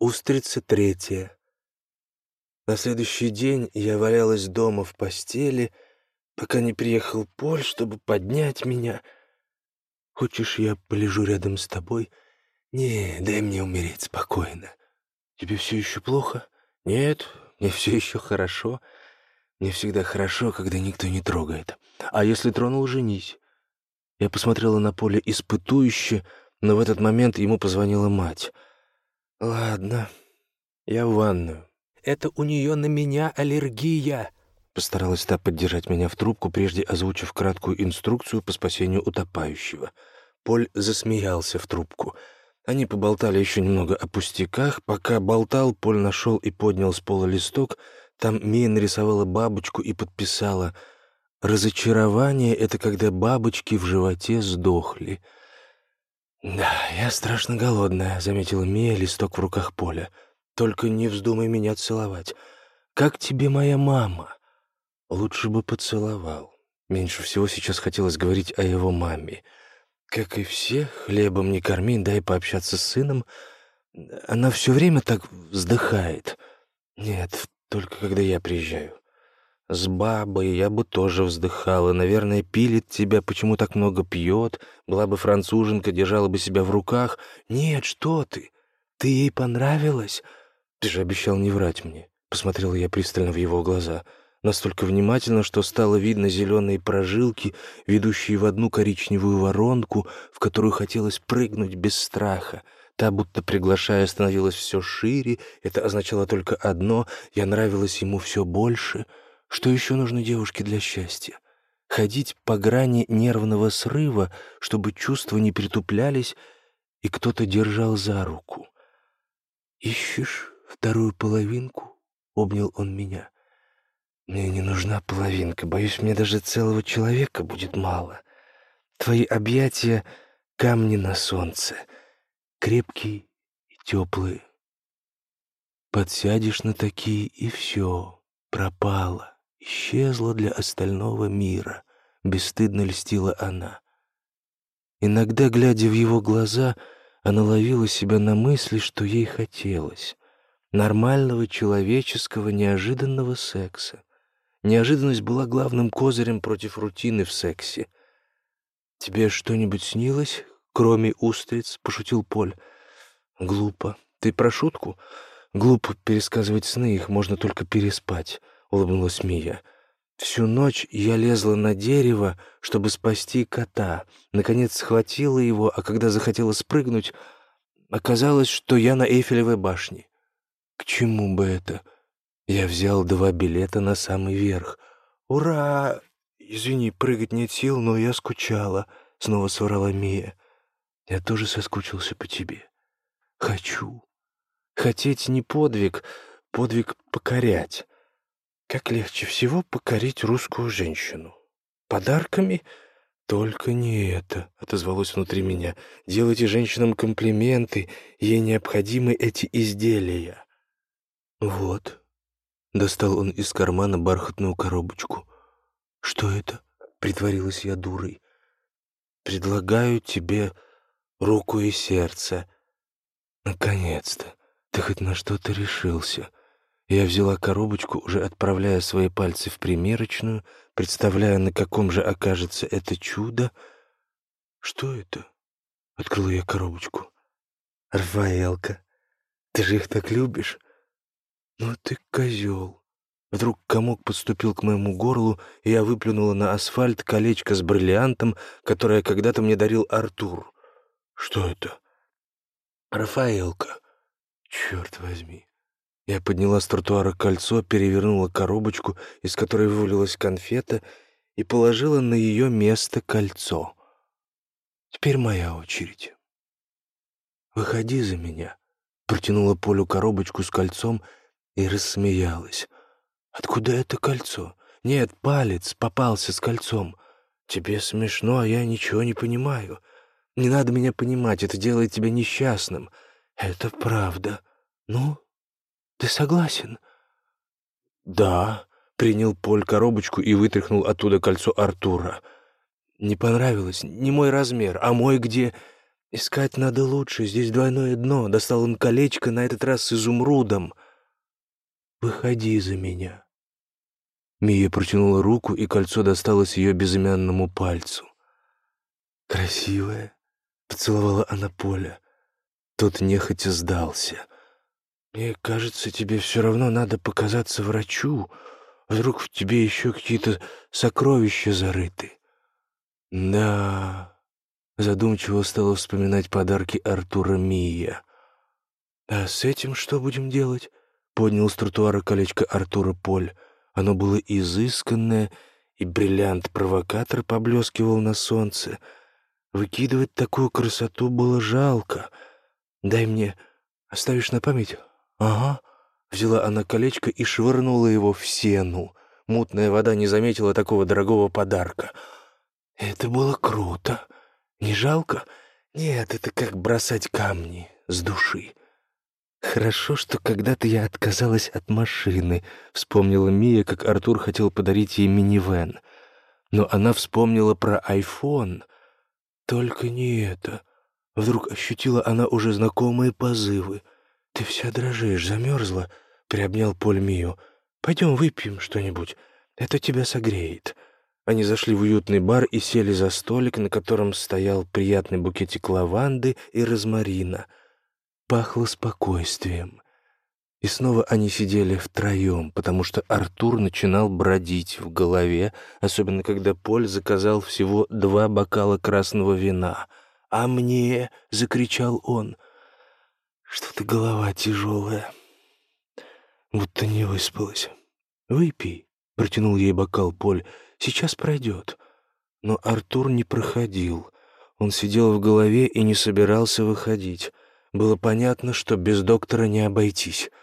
Устрица третья. На следующий день я валялась дома в постели, пока не приехал Поль, чтобы поднять меня. Хочешь, я полежу рядом с тобой? Не, дай мне умереть спокойно. Тебе все еще плохо? Нет, мне все еще хорошо. Мне всегда хорошо, когда никто не трогает. А если тронул, женись. Я посмотрела на Поле испытующе, но в этот момент ему позвонила мать. «Ладно, я в ванную». «Это у нее на меня аллергия», — постаралась та поддержать меня в трубку, прежде озвучив краткую инструкцию по спасению утопающего. Поль засмеялся в трубку. Они поболтали еще немного о пустяках. Пока болтал, Поль нашел и поднял с пола листок. Там Мия нарисовала бабочку и подписала «Разочарование — это когда бабочки в животе сдохли». «Да, я страшно голодная», — заметила Мия листок в руках Поля. «Только не вздумай меня целовать. Как тебе моя мама?» «Лучше бы поцеловал». Меньше всего сейчас хотелось говорить о его маме. Как и все, хлебом не корми, дай пообщаться с сыном. Она все время так вздыхает. Нет, только когда я приезжаю. С бабой я бы тоже вздыхала. Наверное, пилит тебя, почему так много пьет. Была бы француженка, держала бы себя в руках. Нет, что ты? Ты ей понравилась? Ты же обещал не врать мне. Посмотрела я пристально в его глаза. Настолько внимательно, что стало видно зеленые прожилки, ведущие в одну коричневую воронку, в которую хотелось прыгнуть без страха. Та, будто приглашая, становилась все шире. Это означало только одно — я нравилась ему все больше — что еще нужно девушке для счастья? Ходить по грани нервного срыва, чтобы чувства не притуплялись, и кто-то держал за руку. «Ищешь вторую половинку?» — обнял он меня. «Мне не нужна половинка. Боюсь, мне даже целого человека будет мало. Твои объятия — камни на солнце, крепкие и теплые. Подсядешь на такие, и все, пропало исчезла для остального мира, бесстыдно льстила она. Иногда, глядя в его глаза, она ловила себя на мысли, что ей хотелось. Нормального, человеческого, неожиданного секса. Неожиданность была главным козырем против рутины в сексе. «Тебе что-нибудь снилось, кроме устриц?» — пошутил Поль. «Глупо. Ты про шутку?» «Глупо пересказывать сны, их можно только переспать. — улыбнулась Мия. «Всю ночь я лезла на дерево, чтобы спасти кота. Наконец схватила его, а когда захотела спрыгнуть, оказалось, что я на Эйфелевой башне. К чему бы это? Я взял два билета на самый верх. Ура! Извини, прыгать нет сил, но я скучала», — снова соврала Мия. «Я тоже соскучился по тебе. Хочу. Хотеть не подвиг, подвиг покорять». Как легче всего покорить русскую женщину? Подарками? Только не это, отозвалось внутри меня. Делайте женщинам комплименты, ей необходимы эти изделия. Вот. Достал он из кармана бархатную коробочку. Что это? Притворилась я дурой. Предлагаю тебе руку и сердце. Наконец-то. Ты хоть на что-то решился. Я взяла коробочку, уже отправляя свои пальцы в примерочную, представляя, на каком же окажется это чудо. «Что это?» — открыла я коробочку. «Рафаэлка, ты же их так любишь?» «Ну ты козел!» Вдруг комок подступил к моему горлу, и я выплюнула на асфальт колечко с бриллиантом, которое когда-то мне дарил Артур. «Что это?» «Рафаэлка. Черт возьми!» Я подняла с тротуара кольцо, перевернула коробочку, из которой вывалилась конфета, и положила на ее место кольцо. Теперь моя очередь. «Выходи за меня», — протянула Полю коробочку с кольцом и рассмеялась. «Откуда это кольцо? Нет, палец попался с кольцом. Тебе смешно, а я ничего не понимаю. Не надо меня понимать, это делает тебя несчастным. Это правда. Ну, ты согласен?» «Да», — принял Поль коробочку и вытряхнул оттуда кольцо Артура. «Не понравилось. Не мой размер, а мой где...» «Искать надо лучше, здесь двойное дно». Достал он колечко, на этот раз с изумрудом. «Выходи за меня». Мия протянула руку, и кольцо досталось ее безымянному пальцу. «Красивая», — поцеловала она Поля. Тот нехотя сдался. «Мне кажется, тебе все равно надо показаться врачу. Вдруг в тебе еще какие-то сокровища зарыты». «Да...» Задумчиво стала вспоминать подарки Артура Мия. «А с этим что будем делать?» — поднял с тротуара колечко Артура Поль. Оно было изысканное, и бриллиант-провокатор поблескивал на солнце. Выкидывать такую красоту было жалко. «Дай мне. Оставишь на память?» «Ага». Взяла она колечко и швырнула его в сену. Мутная вода не заметила такого дорогого подарка. «Это было круто!» Не жалко? Нет, это как бросать камни с души. «Хорошо, что когда-то я отказалась от машины», — вспомнила Мия, как Артур хотел подарить ей минивэн. Но она вспомнила про айфон. Только не это. Вдруг ощутила она уже знакомые позывы. «Ты вся дрожишь, замерзла?» — приобнял Поль Мию. «Пойдем выпьем что-нибудь. Это тебя согреет». Они зашли в уютный бар и сели за столик, на котором стоял приятный букетик лаванды и розмарина. Пахло спокойствием. И снова они сидели втроем, потому что Артур начинал бродить в голове, особенно когда Поль заказал всего два бокала красного вина. «А мне?» — закричал он. «Что-то голова тяжелая, будто не выспалась. Выпей», — протянул ей бокал Поль, — Сейчас пройдет. Но Артур не проходил. Он сидел в голове и не собирался выходить. Было понятно, что без доктора не обойтись —